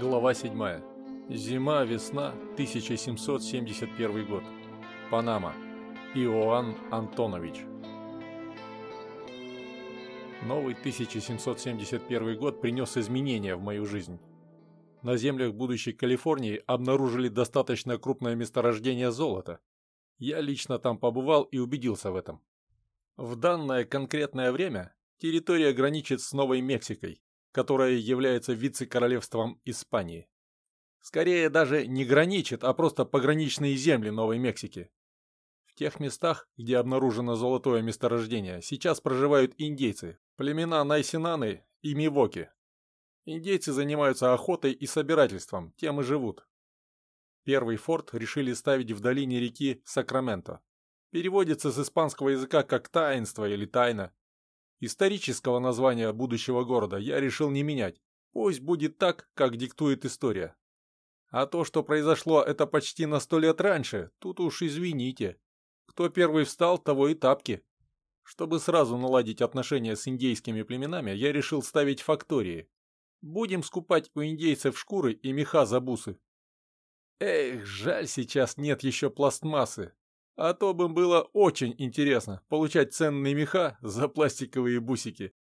Глава 7. Зима-весна, 1771 год. Панама. Иоанн Антонович. Новый 1771 год принес изменения в мою жизнь. На землях будущей Калифорнии обнаружили достаточно крупное месторождение золота. Я лично там побывал и убедился в этом. В данное конкретное время территория граничит с Новой Мексикой, которая является вице-королевством Испании. Скорее даже не граничит, а просто пограничные земли Новой Мексики. В тех местах, где обнаружено золотое месторождение, сейчас проживают индейцы, племена Найсинаны и Мивоки. Индейцы занимаются охотой и собирательством, тем и живут. Первый форт решили ставить в долине реки Сакраменто. Переводится с испанского языка как «таинство» или «тайна». Исторического названия будущего города я решил не менять. Пусть будет так, как диктует история. А то, что произошло это почти на сто лет раньше, тут уж извините. Кто первый встал, того и тапки. Чтобы сразу наладить отношения с индейскими племенами, я решил ставить фактории. Будем скупать у индейцев шкуры и меха за бусы. Эх, жаль, сейчас нет еще пластмассы. А то бы было очень интересно получать ценные меха за пластиковые бусики.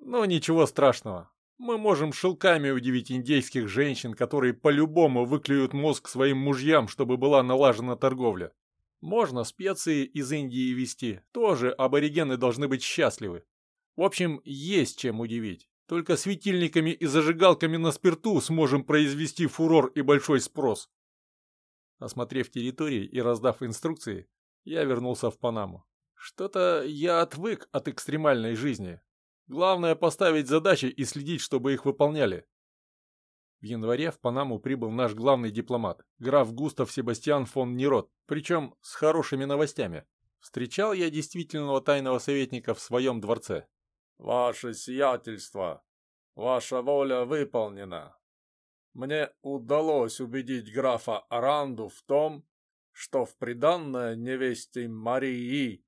Но ничего страшного. Мы можем шелками удивить индейских женщин, которые по-любому выклюют мозг своим мужьям, чтобы была налажена торговля. Можно специи из Индии везти. Тоже аборигены должны быть счастливы. В общем, есть чем удивить. Только светильниками и зажигалками на спирту сможем произвести фурор и большой спрос. Осмотрев территории и раздав инструкции, я вернулся в Панаму. Что-то я отвык от экстремальной жизни. Главное поставить задачи и следить, чтобы их выполняли. В январе в Панаму прибыл наш главный дипломат, граф Густав Себастьян фон Нерот, причем с хорошими новостями. Встречал я действительного тайного советника в своем дворце. «Ваше сиятельство, ваша воля выполнена. Мне удалось убедить графа Аранду в том, что в приданное невесте Марии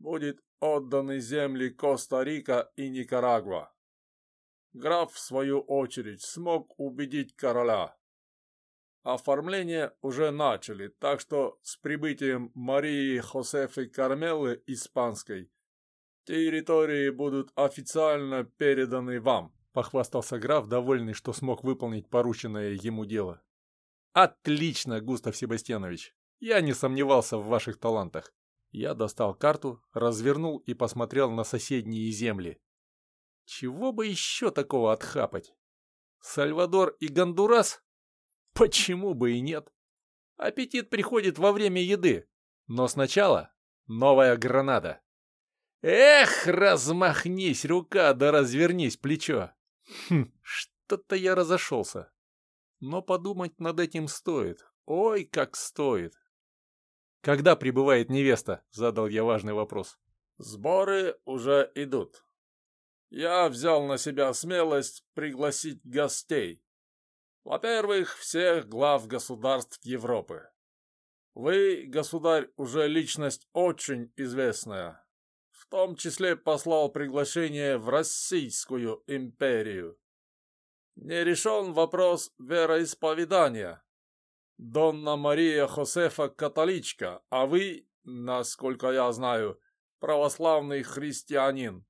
будет отданы земли Коста-Рика и Никарагуа. Граф, в свою очередь, смог убедить короля. Оформление уже начали, так что с прибытием Марии Хосефы Кармелы Испанской территории будут официально переданы вам. — похвастался граф, довольный, что смог выполнить порученное ему дело. «Отлично, Густав Себастьянович! Я не сомневался в ваших талантах. Я достал карту, развернул и посмотрел на соседние земли. Чего бы еще такого отхапать? Сальвадор и Гондурас? Почему бы и нет? Аппетит приходит во время еды. Но сначала новая граната. Эх, размахнись рука, да развернись плечо. Хм, что-то я разошелся. Но подумать над этим стоит. Ой, как стоит. Когда прибывает невеста? Задал я важный вопрос. Сборы уже идут. Я взял на себя смелость пригласить гостей. Во-первых, всех глав государств Европы. Вы, государь, уже личность очень известная в том числе послал приглашение в Российскую империю. Не решен вопрос вероисповедания. Донна Мария Хосефа католичка, а вы, насколько я знаю, православный христианин.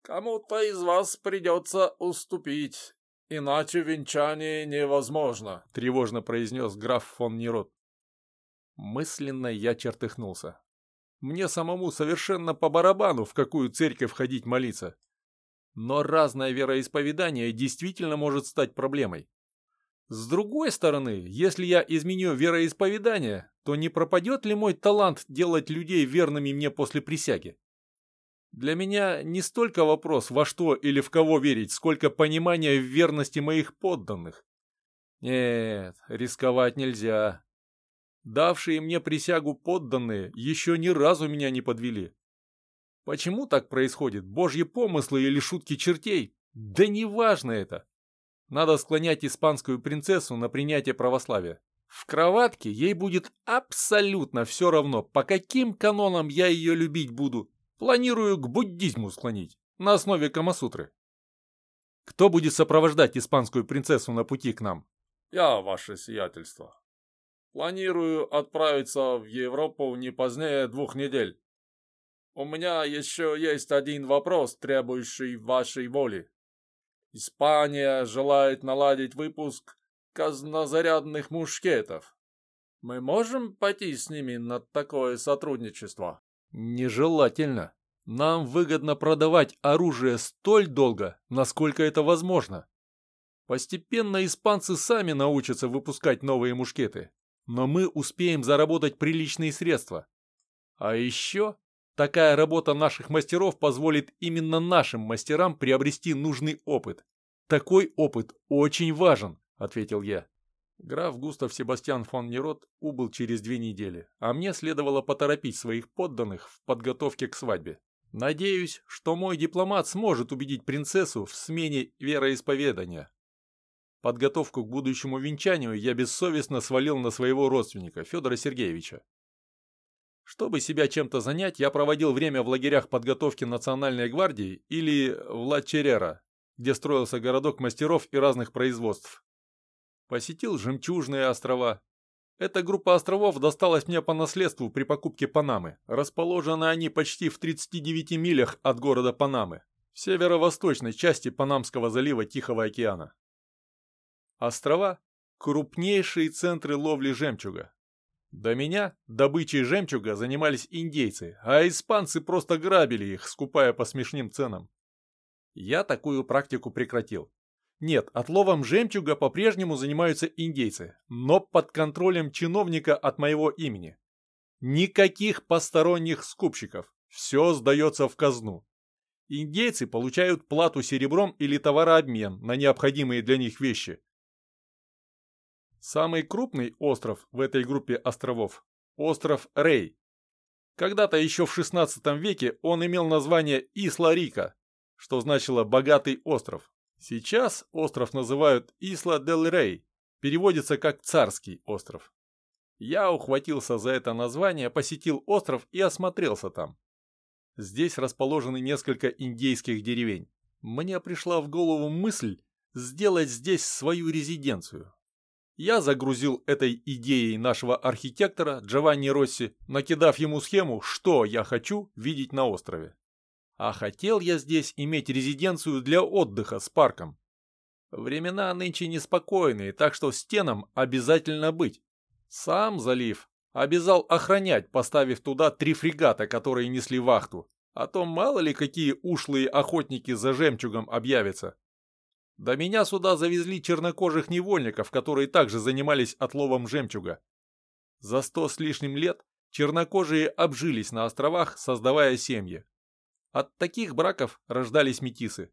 Кому-то из вас придется уступить, иначе венчание невозможно», — тревожно произнес граф фон Нерот. Мысленно я чертыхнулся. Мне самому совершенно по барабану, в какую церковь ходить молиться. Но разное вероисповедание действительно может стать проблемой. С другой стороны, если я изменю вероисповедание, то не пропадет ли мой талант делать людей верными мне после присяги? Для меня не столько вопрос, во что или в кого верить, сколько понимание в верности моих подданных. Нет, рисковать нельзя. Давшие мне присягу подданные еще ни разу меня не подвели. Почему так происходит? Божьи помыслы или шутки чертей? Да неважно это. Надо склонять испанскую принцессу на принятие православия. В кроватке ей будет абсолютно все равно, по каким канонам я ее любить буду. Планирую к буддизму склонить, на основе Камасутры. Кто будет сопровождать испанскую принцессу на пути к нам? Я, ваше сиятельство. Планирую отправиться в Европу не позднее двух недель. У меня еще есть один вопрос, требующий вашей воли. Испания желает наладить выпуск казнозарядных мушкетов. Мы можем пойти с ними на такое сотрудничество? Нежелательно. Нам выгодно продавать оружие столь долго, насколько это возможно. Постепенно испанцы сами научатся выпускать новые мушкеты, но мы успеем заработать приличные средства. А еще Такая работа наших мастеров позволит именно нашим мастерам приобрести нужный опыт. Такой опыт очень важен, ответил я. Граф Густав Себастьян фон Нерот убыл через две недели, а мне следовало поторопить своих подданных в подготовке к свадьбе. Надеюсь, что мой дипломат сможет убедить принцессу в смене вероисповедания. Подготовку к будущему венчанию я бессовестно свалил на своего родственника, Федора Сергеевича. Чтобы себя чем-то занять, я проводил время в лагерях подготовки Национальной гвардии или в Ла-Черера, где строился городок мастеров и разных производств. Посетил Жемчужные острова. Эта группа островов досталась мне по наследству при покупке Панамы. Расположены они почти в 39 милях от города Панамы, в северо-восточной части Панамского залива Тихого океана. Острова – крупнейшие центры ловли жемчуга, до меня добычей жемчуга занимались индейцы, а испанцы просто грабили их, скупая по смешным ценам. Я такую практику прекратил. Нет, отловом жемчуга по-прежнему занимаются индейцы, но под контролем чиновника от моего имени. Никаких посторонних скупщиков, все сдается в казну. Индейцы получают плату серебром или товарообмен на необходимые для них вещи, Самый крупный остров в этой группе островов – остров Рей. Когда-то еще в 16 веке он имел название Исла-Рика, что значило «богатый остров». Сейчас остров называют Исла-дель-Рей, переводится как «царский остров». Я ухватился за это название, посетил остров и осмотрелся там. Здесь расположены несколько индейских деревень. Мне пришла в голову мысль сделать здесь свою резиденцию. Я загрузил этой идеей нашего архитектора Джованни Росси, накидав ему схему, что я хочу видеть на острове. А хотел я здесь иметь резиденцию для отдыха с парком. Времена нынче неспокойные, так что стенам обязательно быть. Сам залив обязал охранять, поставив туда три фрегата, которые несли вахту. А то мало ли какие ушлые охотники за жемчугом объявятся. До меня сюда завезли чернокожих невольников, которые также занимались отловом жемчуга. За сто с лишним лет чернокожие обжились на островах, создавая семьи. От таких браков рождались метисы.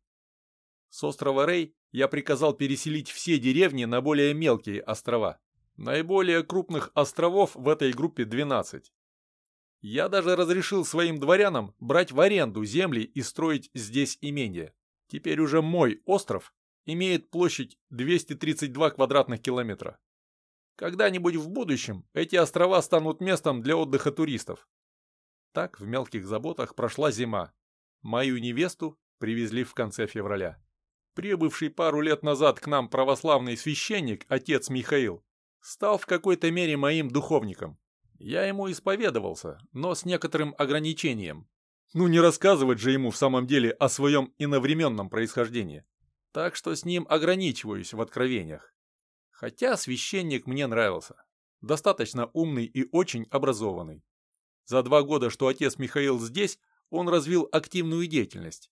С острова Рей я приказал переселить все деревни на более мелкие острова. Наиболее крупных островов в этой группе 12. Я даже разрешил своим дворянам брать в аренду земли и строить здесь имение. Теперь уже мой остров имеет площадь 232 квадратных километра. Когда-нибудь в будущем эти острова станут местом для отдыха туристов. Так в мелких заботах прошла зима. Мою невесту привезли в конце февраля. Прибывший пару лет назад к нам православный священник, отец Михаил, стал в какой-то мере моим духовником. Я ему исповедовался, но с некоторым ограничением. Ну не рассказывать же ему в самом деле о своем иновременном происхождении так что с ним ограничиваюсь в откровениях. Хотя священник мне нравился. Достаточно умный и очень образованный. За два года, что отец Михаил здесь, он развил активную деятельность.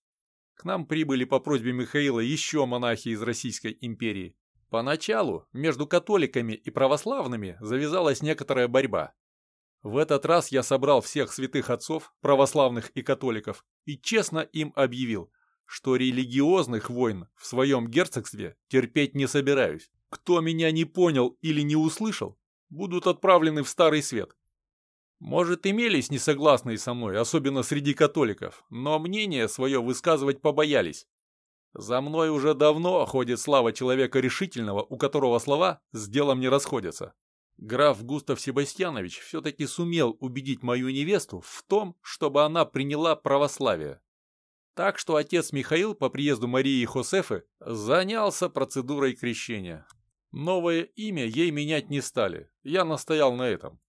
К нам прибыли по просьбе Михаила еще монахи из Российской империи. Поначалу между католиками и православными завязалась некоторая борьба. В этот раз я собрал всех святых отцов, православных и католиков, и честно им объявил, что религиозных войн в своем герцогстве терпеть не собираюсь. Кто меня не понял или не услышал, будут отправлены в Старый Свет. Может, имелись несогласные со мной, особенно среди католиков, но мнение свое высказывать побоялись. За мной уже давно ходит слава человека решительного, у которого слова с делом не расходятся. Граф Густав Себастьянович все-таки сумел убедить мою невесту в том, чтобы она приняла православие. Так что отец Михаил по приезду Марии и Хосефы занялся процедурой крещения. Новое имя ей менять не стали, я настоял на этом.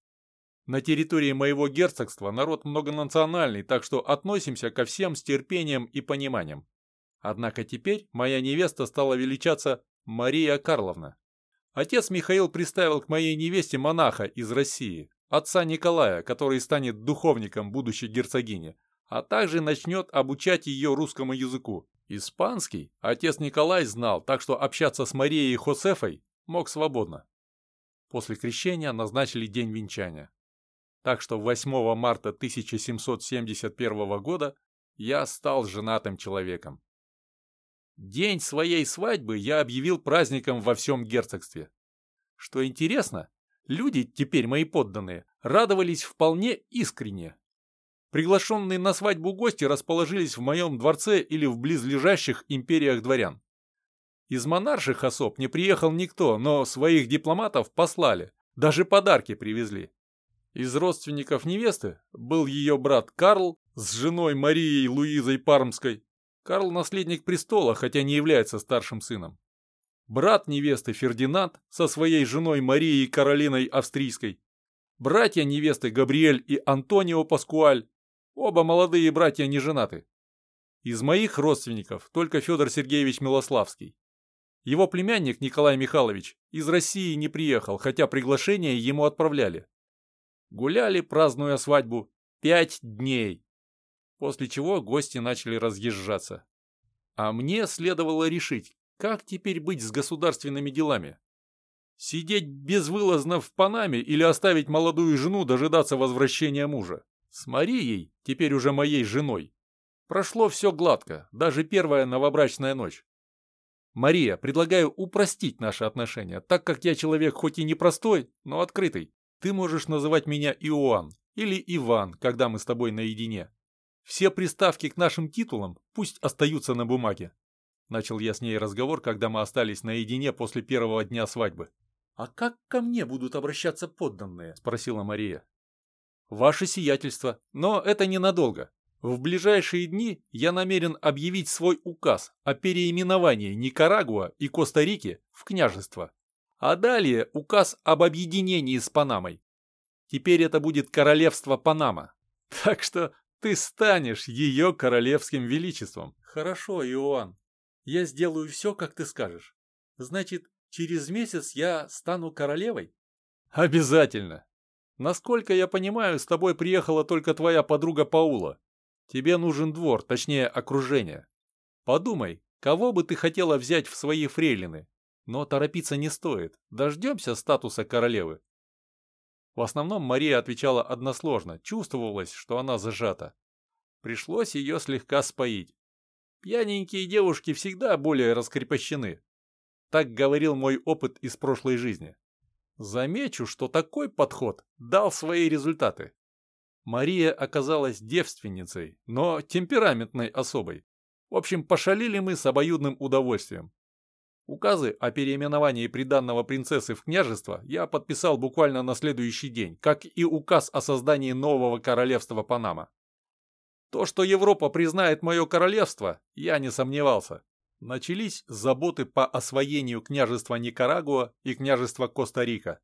На территории моего герцогства народ многонациональный, так что относимся ко всем с терпением и пониманием. Однако теперь моя невеста стала величаться Мария Карловна. Отец Михаил приставил к моей невесте монаха из России, отца Николая, который станет духовником будущей герцогини, а также начнет обучать ее русскому языку. Испанский отец Николай знал, так что общаться с Марией Хосефой мог свободно. После крещения назначили день венчания. Так что 8 марта 1771 года я стал женатым человеком. День своей свадьбы я объявил праздником во всем герцогстве. Что интересно, люди, теперь мои подданные, радовались вполне искренне. Приглашенные на свадьбу гости расположились в моем дворце или в близлежащих империях дворян. Из монарших особ не приехал никто, но своих дипломатов послали, даже подарки привезли. Из родственников невесты был ее брат Карл с женой Марией Луизой Пармской. Карл – наследник престола, хотя не является старшим сыном. Брат невесты Фердинанд со своей женой Марией Каролиной Австрийской. Братья невесты Габриэль и Антонио Паскуаль. Оба молодые братья не женаты. Из моих родственников только Федор Сергеевич Милославский. Его племянник Николай Михайлович из России не приехал, хотя приглашение ему отправляли. Гуляли, празднуя свадьбу, пять дней. После чего гости начали разъезжаться. А мне следовало решить, как теперь быть с государственными делами. Сидеть безвылазно в Панаме или оставить молодую жену дожидаться возвращения мужа. С Марией, теперь уже моей женой, прошло все гладко, даже первая новобрачная ночь. Мария, предлагаю упростить наши отношения, так как я человек хоть и непростой, но открытый. Ты можешь называть меня Иоанн или Иван, когда мы с тобой наедине. Все приставки к нашим титулам пусть остаются на бумаге. Начал я с ней разговор, когда мы остались наедине после первого дня свадьбы. «А как ко мне будут обращаться подданные?» – спросила Мария. «Ваше сиятельство, но это ненадолго. В ближайшие дни я намерен объявить свой указ о переименовании Никарагуа и Коста-Рики в княжество. А далее указ об объединении с Панамой. Теперь это будет королевство Панама. Так что ты станешь ее королевским величеством. Хорошо, Иоанн. Я сделаю все, как ты скажешь. Значит, через месяц я стану королевой? Обязательно. Насколько я понимаю, с тобой приехала только твоя подруга Паула. Тебе нужен двор, точнее окружение. Подумай, кого бы ты хотела взять в свои фрейлины? Но торопиться не стоит. Дождемся статуса королевы. В основном Мария отвечала односложно, чувствовалось, что она зажата. Пришлось ее слегка споить. Пьяненькие девушки всегда более раскрепощены. Так говорил мой опыт из прошлой жизни. Замечу, что такой подход дал свои результаты. Мария оказалась девственницей, но темпераментной особой. В общем, пошалили мы с обоюдным удовольствием. Указы о переименовании приданного принцессы в княжество я подписал буквально на следующий день, как и указ о создании нового королевства Панама. То, что Европа признает мое королевство, я не сомневался. Начались заботы по освоению княжества Никарагуа и княжества Коста-Рика.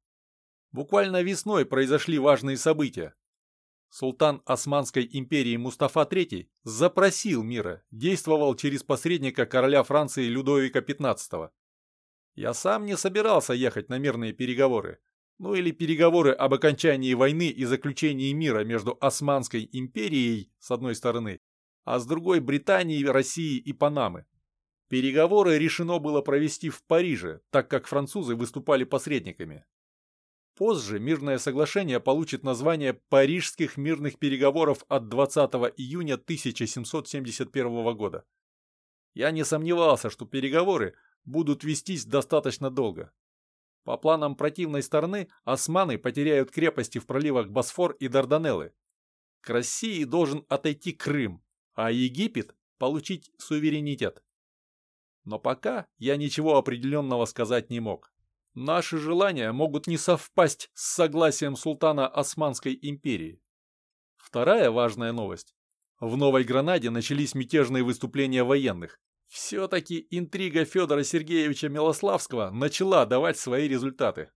Буквально весной произошли важные события. Султан Османской империи Мустафа III запросил мира, действовал через посредника короля Франции Людовика XV. Я сам не собирался ехать на мирные переговоры, ну или переговоры об окончании войны и заключении мира между Османской империей с одной стороны, а с другой Британией, Россией и Панамы. Переговоры решено было провести в Париже, так как французы выступали посредниками. Позже мирное соглашение получит название Парижских мирных переговоров от 20 июня 1771 года. Я не сомневался, что переговоры будут вестись достаточно долго. По планам противной стороны, османы потеряют крепости в проливах Босфор и Дарданеллы. К России должен отойти Крым, а Египет получить суверенитет. Но пока я ничего определенного сказать не мог. Наши желания могут не совпасть с согласием султана Османской империи. Вторая важная новость. В Новой Гранаде начались мятежные выступления военных. Все-таки интрига Федора Сергеевича Милославского начала давать свои результаты.